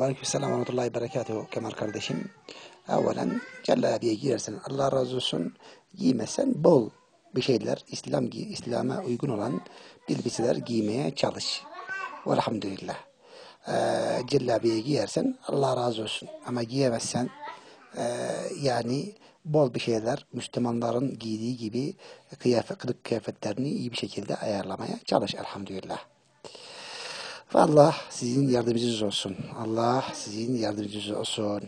Aleykümselam ve rahmetullahi berekatuhu Kemal kardeşim. Evvelen cellabiye giyersen Allah razı olsun. Giymesen bol bir şeyler İslam İslam'a uygun olan elbiseler giymeye çalış. Velhamdülillah. Ee, cellabiye giyersen Allah razı olsun. Ama giyemezsen e, yani bol bir şeyler Müslümanların giydiği gibi kıyafet, kılık kıyafetlerini iyi bir şekilde ayarlamaya çalış elhamdülillah. Allah sizin yardımcınız olsun. Allah sizin yardımcınız olsun.